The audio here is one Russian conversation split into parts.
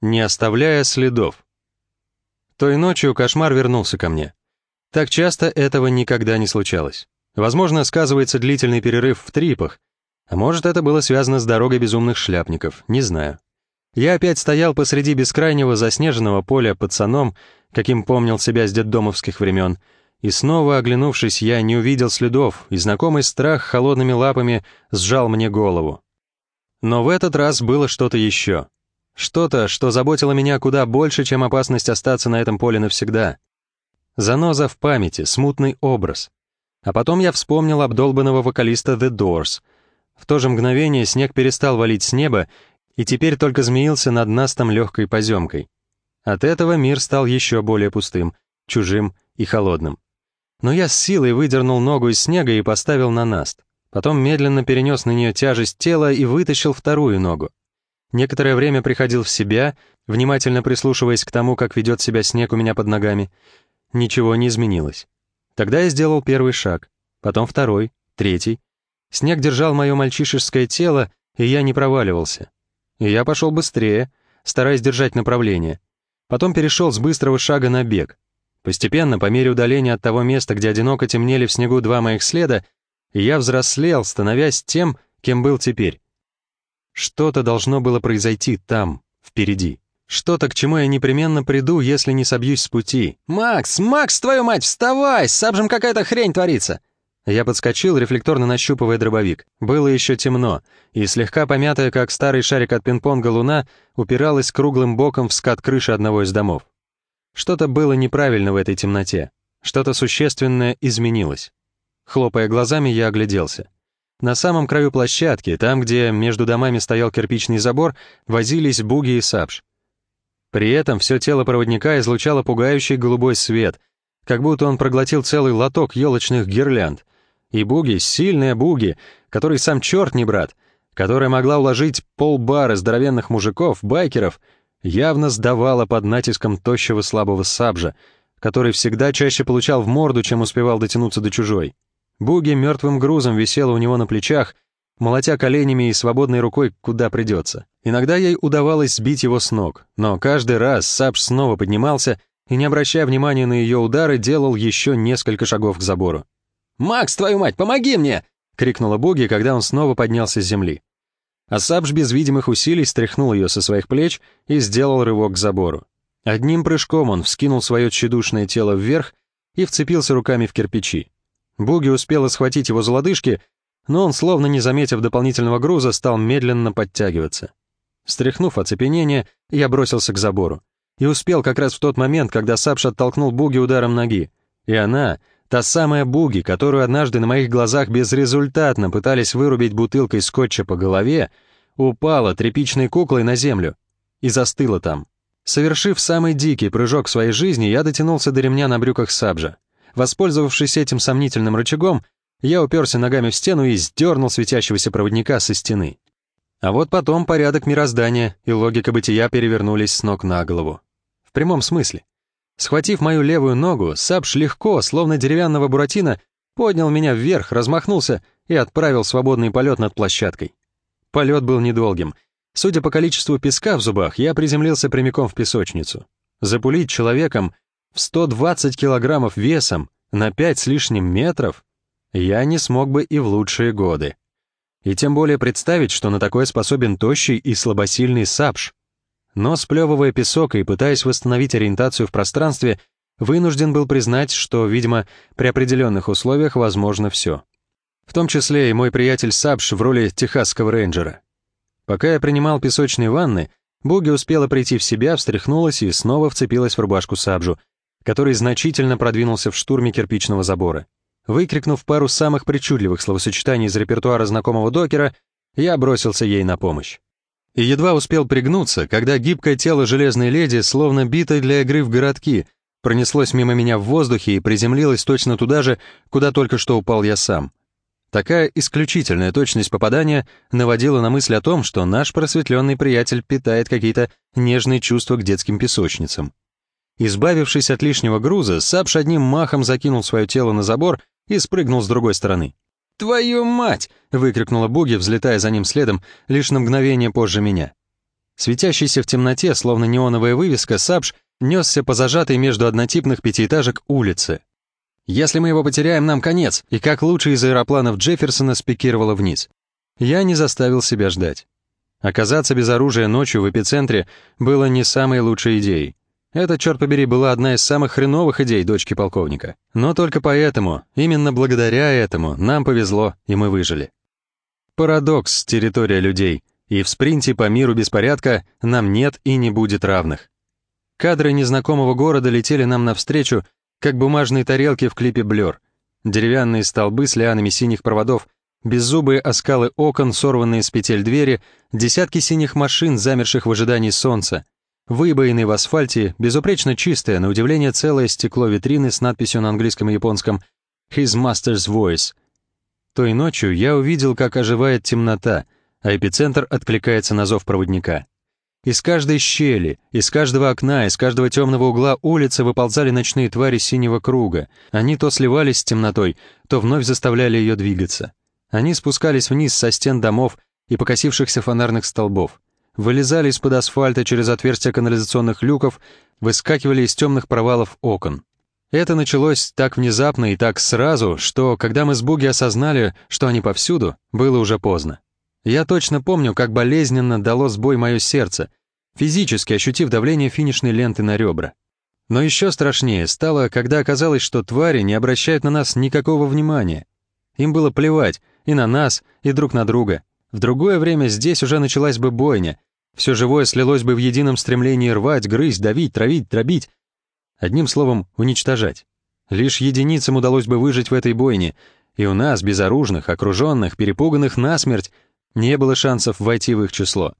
не оставляя следов. Той ночью кошмар вернулся ко мне. Так часто этого никогда не случалось. Возможно, сказывается длительный перерыв в трипах, а может, это было связано с дорогой безумных шляпников, не знаю. Я опять стоял посреди бескрайнего заснеженного поля пацаном, каким помнил себя с детдомовских времен, и снова, оглянувшись, я не увидел следов, и знакомый страх холодными лапами сжал мне голову. Но в этот раз было что-то еще. Что-то, что заботило меня куда больше, чем опасность остаться на этом поле навсегда. Заноза в памяти, смутный образ. А потом я вспомнил обдолбанного вокалиста The Doors. В то же мгновение снег перестал валить с неба и теперь только змеился над настом легкой поземкой. От этого мир стал еще более пустым, чужим и холодным. Но я с силой выдернул ногу из снега и поставил на наст. Потом медленно перенес на нее тяжесть тела и вытащил вторую ногу. Некоторое время приходил в себя, внимательно прислушиваясь к тому, как ведет себя снег у меня под ногами. Ничего не изменилось. Тогда я сделал первый шаг, потом второй, третий. Снег держал мое мальчишеское тело, и я не проваливался. И я пошел быстрее, стараясь держать направление. Потом перешел с быстрого шага на бег. Постепенно, по мере удаления от того места, где одиноко темнели в снегу два моих следа, я взрослел, становясь тем, кем был теперь. Что-то должно было произойти там, впереди. Что-то, к чему я непременно приду, если не собьюсь с пути. «Макс, Макс, твою мать, вставай! С Сабжем какая-то хрень творится!» Я подскочил, рефлекторно нащупывая дробовик. Было еще темно, и слегка помятая, как старый шарик от пинг-понга луна, упиралась круглым боком в скат крыши одного из домов. Что-то было неправильно в этой темноте. Что-то существенное изменилось. Хлопая глазами, я огляделся. На самом краю площадки, там, где между домами стоял кирпичный забор, возились Буги и Сапш. При этом все тело проводника излучало пугающий голубой свет, как будто он проглотил целый лоток елочных гирлянд. И Буги, сильная Буги, который сам черт не брат, которая могла уложить полбара здоровенных мужиков, байкеров, явно сдавала под натиском тощего слабого сабжа, который всегда чаще получал в морду, чем успевал дотянуться до чужой. Буги мертвым грузом висела у него на плечах, молотя коленями и свободной рукой куда придется. Иногда ей удавалось сбить его с ног, но каждый раз Сапш снова поднимался и, не обращая внимания на ее удары, делал еще несколько шагов к забору. «Макс, твою мать, помоги мне!» — крикнула Буги, когда он снова поднялся с земли. А Сапш без видимых усилий стряхнул ее со своих плеч и сделал рывок к забору. Одним прыжком он вскинул свое тщедушное тело вверх и вцепился руками в кирпичи. Буги успела схватить его за лодыжки, но он, словно не заметив дополнительного груза, стал медленно подтягиваться. Стряхнув оцепенение, я бросился к забору. И успел как раз в тот момент, когда Сапш оттолкнул Буги ударом ноги. И она, та самая Буги, которую однажды на моих глазах безрезультатно пытались вырубить бутылкой скотча по голове, упала тряпичной куклой на землю и застыла там. Совершив самый дикий прыжок в своей жизни, я дотянулся до ремня на брюках Сабжа. Воспользовавшись этим сомнительным рычагом, я уперся ногами в стену и сдернул светящегося проводника со стены. А вот потом порядок мироздания и логика бытия перевернулись с ног на голову. В прямом смысле. Схватив мою левую ногу, Сапш легко, словно деревянного буратино, поднял меня вверх, размахнулся и отправил свободный полет над площадкой. Полет был недолгим. Судя по количеству песка в зубах, я приземлился прямиком в песочницу. Запулить человеком в 120 килограммов весом на 5 с лишним метров я не смог бы и в лучшие годы. И тем более представить, что на такое способен тощий и слабосильный сапш. Но, сплевывая песок и пытаясь восстановить ориентацию в пространстве, вынужден был признать, что, видимо, при определенных условиях возможно все. В том числе и мой приятель Сапш в роли техасского рейнджера. Пока я принимал песочные ванны, Буги успела прийти в себя, встряхнулась и снова вцепилась в рубашку Сабжу, который значительно продвинулся в штурме кирпичного забора. Выкрикнув пару самых причудливых словосочетаний из репертуара знакомого докера, я бросился ей на помощь. И едва успел пригнуться, когда гибкое тело железной леди, словно битой для игры в городки, пронеслось мимо меня в воздухе и приземлилось точно туда же, куда только что упал я сам. Такая исключительная точность попадания наводила на мысль о том, что наш просветленный приятель питает какие-то нежные чувства к детским песочницам. Избавившись от лишнего груза, Сапш одним махом закинул свое тело на забор и спрыгнул с другой стороны. «Твою мать!» — выкрикнула Буги, взлетая за ним следом, лишь на мгновение позже меня. Светящийся в темноте, словно неоновая вывеска, Сабж несся по зажатой между однотипных пятиэтажек улице. «Если мы его потеряем, нам конец», и как лучше из аэропланов Джефферсона спикировало вниз. Я не заставил себя ждать. Оказаться без оружия ночью в эпицентре было не самой лучшей идеей. Это, черт побери, была одна из самых хреновых идей дочки полковника. Но только поэтому, именно благодаря этому, нам повезло, и мы выжили. Парадокс, территория людей, и в спринте по миру беспорядка нам нет и не будет равных. Кадры незнакомого города летели нам навстречу, как бумажные тарелки в клипе «Блер». Деревянные столбы с лианами синих проводов, беззубые оскалы окон, сорванные с петель двери, десятки синих машин, замерших в ожидании солнца, выбоины в асфальте, безупречно чистое, на удивление целое стекло витрины с надписью на английском и японском «His Master's Voice». Той ночью я увидел, как оживает темнота, а эпицентр откликается на зов проводника. Из каждой щели, из каждого окна, из каждого темного угла улицы выползали ночные твари синего круга. Они то сливались с темнотой, то вновь заставляли ее двигаться. Они спускались вниз со стен домов и покосившихся фонарных столбов. Вылезали из-под асфальта через отверстия канализационных люков, выскакивали из темных провалов окон. Это началось так внезапно и так сразу, что, когда мы с Буги осознали, что они повсюду, было уже поздно. Я точно помню, как болезненно дало сбой мое сердце, физически ощутив давление финишной ленты на ребра. Но еще страшнее стало, когда оказалось, что твари не обращают на нас никакого внимания. Им было плевать и на нас, и друг на друга. В другое время здесь уже началась бы бойня. Все живое слилось бы в едином стремлении рвать, грызть, давить, травить, дробить. Одним словом, уничтожать. Лишь единицам удалось бы выжить в этой бойне, и у нас, безоружных, окруженных, перепуганных насмерть, не было шансов войти в их число.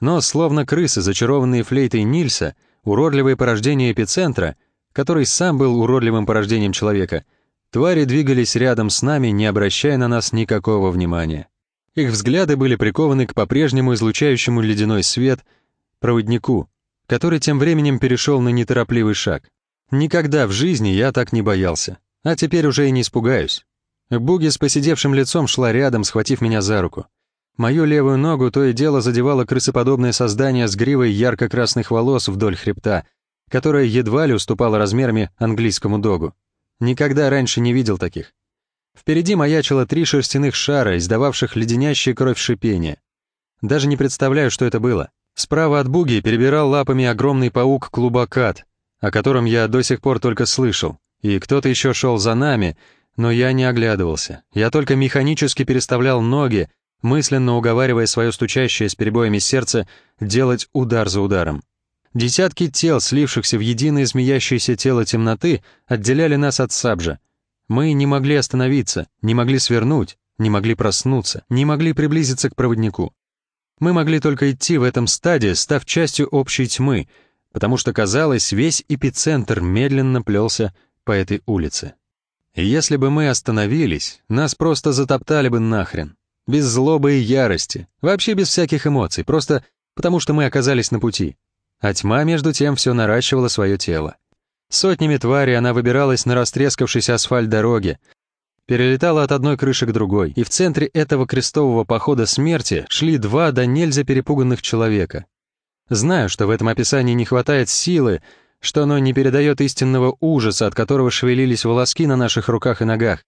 Но, словно крысы, зачарованные флейтой Нильса, уродливое порождение эпицентра, который сам был уродливым порождением человека, твари двигались рядом с нами, не обращая на нас никакого внимания. Их взгляды были прикованы к по-прежнему излучающему ледяной свет проводнику, который тем временем перешел на неторопливый шаг. Никогда в жизни я так не боялся, а теперь уже и не испугаюсь. Буги с посидевшим лицом шла рядом, схватив меня за руку. Мою левую ногу то и дело задевало крысоподобное создание с гривой ярко-красных волос вдоль хребта, которое едва ли уступало размерами английскому догу. Никогда раньше не видел таких. Впереди маячило три шерстяных шара, издававших леденящие кровь шипение. Даже не представляю, что это было. Справа от буги перебирал лапами огромный паук клубакат, о котором я до сих пор только слышал, и кто-то еще шел за нами, но я не оглядывался. Я только механически переставлял ноги, мысленно уговаривая свое стучащее с перебоями сердце делать удар за ударом. Десятки тел, слившихся в единое змеящееся тело темноты, отделяли нас от Сабжа. Мы не могли остановиться, не могли свернуть, не могли проснуться, не могли приблизиться к проводнику. Мы могли только идти в этом стадии, став частью общей тьмы, потому что, казалось, весь эпицентр медленно плелся по этой улице. И если бы мы остановились, нас просто затоптали бы нахрен без злобы и ярости, вообще без всяких эмоций, просто потому что мы оказались на пути. А тьма, между тем, все наращивала свое тело. Сотнями тварей она выбиралась на растрескавшийся асфальт дороги, перелетала от одной крыши к другой, и в центре этого крестового похода смерти шли два до нельзя перепуганных человека. Знаю, что в этом описании не хватает силы, что оно не передает истинного ужаса, от которого шевелились волоски на наших руках и ногах.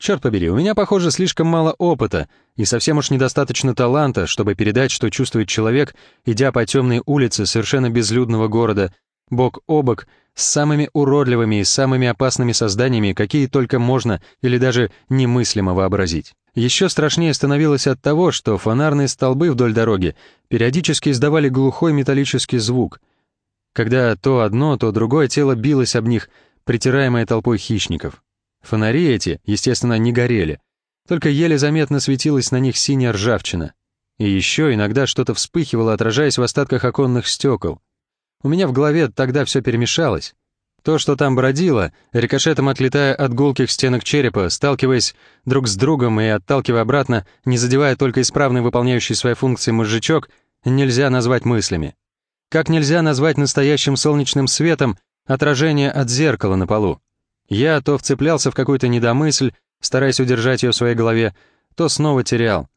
Черт побери, у меня, похоже, слишком мало опыта и совсем уж недостаточно таланта, чтобы передать, что чувствует человек, идя по темной улице совершенно безлюдного города, бок о бок, с самыми уродливыми и самыми опасными созданиями, какие только можно или даже немыслимо вообразить. Еще страшнее становилось от того, что фонарные столбы вдоль дороги периодически издавали глухой металлический звук, когда то одно, то другое тело билось об них, притираемое толпой хищников. Фонари эти, естественно, не горели, только еле заметно светилась на них синяя ржавчина. И еще иногда что-то вспыхивало, отражаясь в остатках оконных стекол. У меня в голове тогда все перемешалось. То, что там бродило, рикошетом отлетая от гулких стенок черепа, сталкиваясь друг с другом и отталкивая обратно, не задевая только исправный выполняющий свои функции мозжечок, нельзя назвать мыслями. Как нельзя назвать настоящим солнечным светом отражение от зеркала на полу. Я то вцеплялся в какую-то недомысль, стараясь удержать ее в своей голове, то снова терял.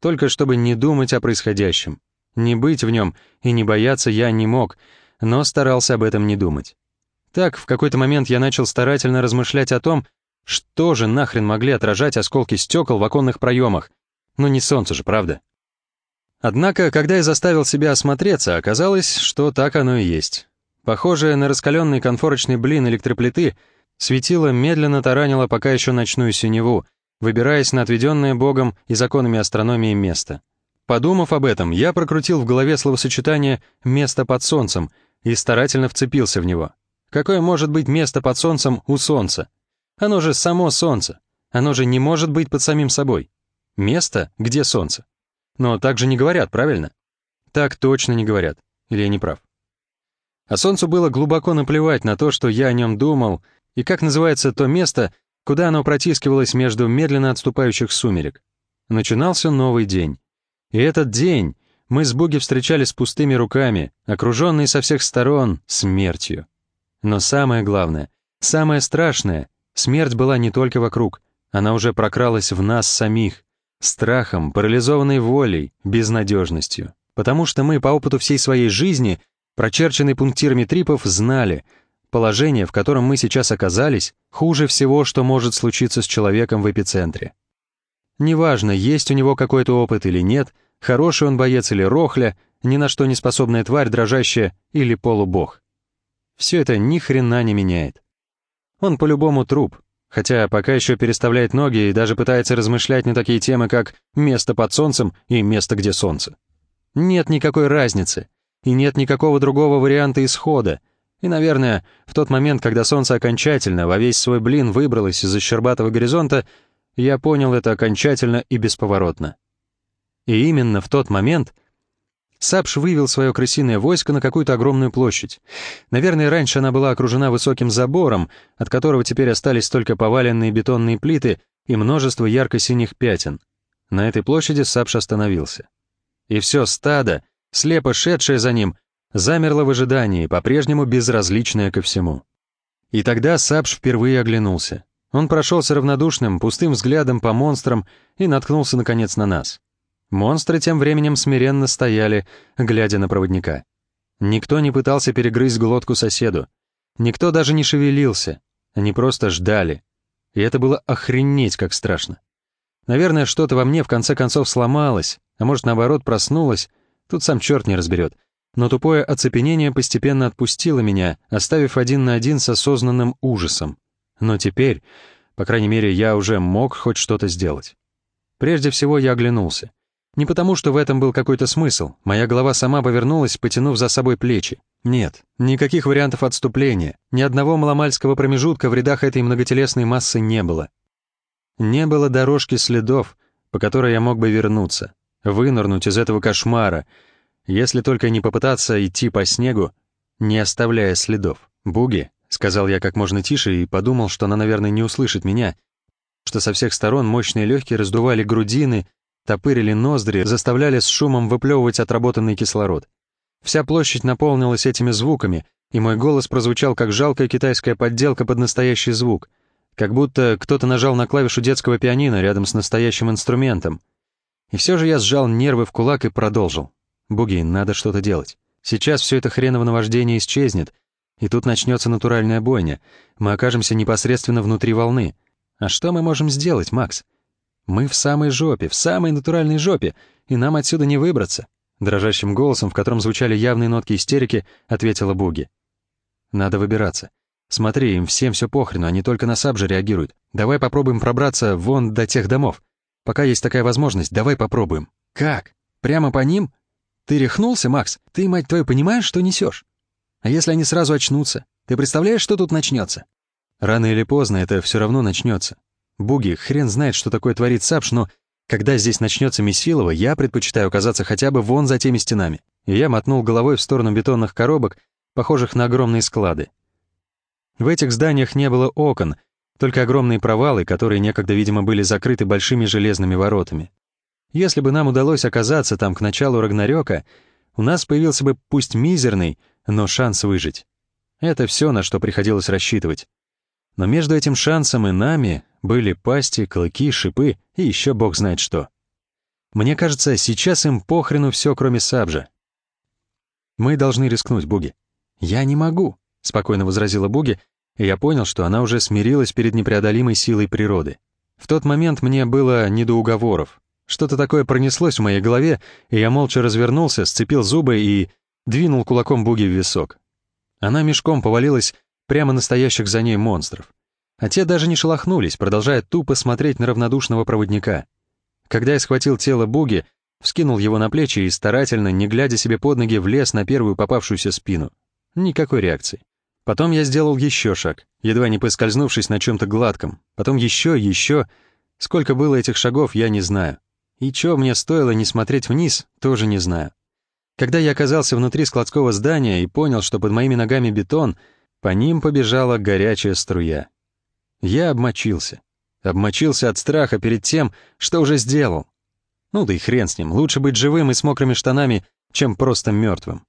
Только чтобы не думать о происходящем. Не быть в нем и не бояться я не мог, но старался об этом не думать. Так, в какой-то момент я начал старательно размышлять о том, что же нахрен могли отражать осколки стекол в оконных проемах. Ну не солнце же, правда? Однако, когда я заставил себя осмотреться, оказалось, что так оно и есть. Похожее на раскаленный конфорочный блин электроплиты, светило медленно таранило пока еще ночную синеву, выбираясь на отведенное Богом и законами астрономии место. Подумав об этом, я прокрутил в голове словосочетание «место под солнцем» и старательно вцепился в него. Какое может быть место под солнцем у солнца? Оно же само солнце. Оно же не может быть под самим собой. Место, где солнце. Но так же не говорят, правильно? Так точно не говорят. Или я не прав? А солнцу было глубоко наплевать на то, что я о нем думал, и как называется то место, куда оно протискивалось между медленно отступающих сумерек. Начинался новый день. И этот день мы с Буги встречали с пустыми руками, окруженные со всех сторон смертью. Но самое главное, самое страшное, смерть была не только вокруг, она уже прокралась в нас самих, страхом, парализованной волей, безнадежностью. Потому что мы по опыту всей своей жизни прочерченный пунктирами трипов, знали, положение, в котором мы сейчас оказались, хуже всего, что может случиться с человеком в эпицентре. Неважно, есть у него какой-то опыт или нет, хороший он боец или рохля, ни на что не способная тварь, дрожащая или полубог. Все это ни хрена не меняет. Он по-любому труп, хотя пока еще переставляет ноги и даже пытается размышлять на такие темы, как «место под солнцем» и «место, где солнце». Нет никакой разницы и нет никакого другого варианта исхода. И, наверное, в тот момент, когда солнце окончательно во весь свой блин выбралось из-за щербатого горизонта, я понял это окончательно и бесповоротно. И именно в тот момент Сапш вывел свое крысиное войско на какую-то огромную площадь. Наверное, раньше она была окружена высоким забором, от которого теперь остались только поваленные бетонные плиты и множество ярко-синих пятен. На этой площади Сапш остановился. И все стадо, слепо шедшая за ним, замерла в ожидании, по-прежнему безразличная ко всему. И тогда Сапш впервые оглянулся. Он прошелся равнодушным, пустым взглядом по монстрам и наткнулся, наконец, на нас. Монстры тем временем смиренно стояли, глядя на проводника. Никто не пытался перегрызть глотку соседу. Никто даже не шевелился. Они просто ждали. И это было охренеть как страшно. Наверное, что-то во мне в конце концов сломалось, а может, наоборот, проснулось, Тут сам черт не разберет. Но тупое оцепенение постепенно отпустило меня, оставив один на один с осознанным ужасом. Но теперь, по крайней мере, я уже мог хоть что-то сделать. Прежде всего я оглянулся. Не потому, что в этом был какой-то смысл. Моя голова сама повернулась, потянув за собой плечи. Нет, никаких вариантов отступления, ни одного маломальского промежутка в рядах этой многотелесной массы не было. Не было дорожки следов, по которой я мог бы вернуться вынырнуть из этого кошмара, если только не попытаться идти по снегу, не оставляя следов. «Буги», — сказал я как можно тише и подумал, что она, наверное, не услышит меня, что со всех сторон мощные легкие раздували грудины, топырили ноздри, заставляли с шумом выплевывать отработанный кислород. Вся площадь наполнилась этими звуками, и мой голос прозвучал как жалкая китайская подделка под настоящий звук, как будто кто-то нажал на клавишу детского пианино рядом с настоящим инструментом. И все же я сжал нервы в кулак и продолжил. «Буги, надо что-то делать. Сейчас все это хреново наваждение исчезнет, и тут начнется натуральная бойня. Мы окажемся непосредственно внутри волны. А что мы можем сделать, Макс? Мы в самой жопе, в самой натуральной жопе, и нам отсюда не выбраться». Дрожащим голосом, в котором звучали явные нотки истерики, ответила Буги. «Надо выбираться. Смотри, им всем все похрену, они только на саб же реагируют. Давай попробуем пробраться вон до тех домов. Пока есть такая возможность, давай попробуем. Как? Прямо по ним? Ты рехнулся, Макс? Ты, мать твою, понимаешь, что несешь? А если они сразу очнутся? Ты представляешь, что тут начнется? Рано или поздно это все равно начнется. Буги, хрен знает, что такое творит Сапш, но когда здесь начнется Месилова, я предпочитаю оказаться хотя бы вон за теми стенами. И я мотнул головой в сторону бетонных коробок, похожих на огромные склады. В этих зданиях не было окон, только огромные провалы, которые некогда, видимо, были закрыты большими железными воротами. Если бы нам удалось оказаться там к началу Рагнарёка, у нас появился бы пусть мизерный, но шанс выжить. Это все, на что приходилось рассчитывать. Но между этим шансом и нами были пасти, клыки, шипы и еще бог знает что. Мне кажется, сейчас им похрену все, кроме Сабжа. Мы должны рискнуть, Буги. Я не могу, спокойно возразила Буги, и я понял, что она уже смирилась перед непреодолимой силой природы. В тот момент мне было не до уговоров. Что-то такое пронеслось в моей голове, и я молча развернулся, сцепил зубы и двинул кулаком Буги в висок. Она мешком повалилась прямо настоящих за ней монстров. А те даже не шелохнулись, продолжая тупо смотреть на равнодушного проводника. Когда я схватил тело Буги, вскинул его на плечи и старательно, не глядя себе под ноги, влез на первую попавшуюся спину. Никакой реакции. Потом я сделал еще шаг, едва не поскользнувшись на чем-то гладком. Потом еще, еще. Сколько было этих шагов, я не знаю. И что мне стоило не смотреть вниз, тоже не знаю. Когда я оказался внутри складского здания и понял, что под моими ногами бетон, по ним побежала горячая струя. Я обмочился. Обмочился от страха перед тем, что уже сделал. Ну да и хрен с ним, лучше быть живым и с мокрыми штанами, чем просто мертвым.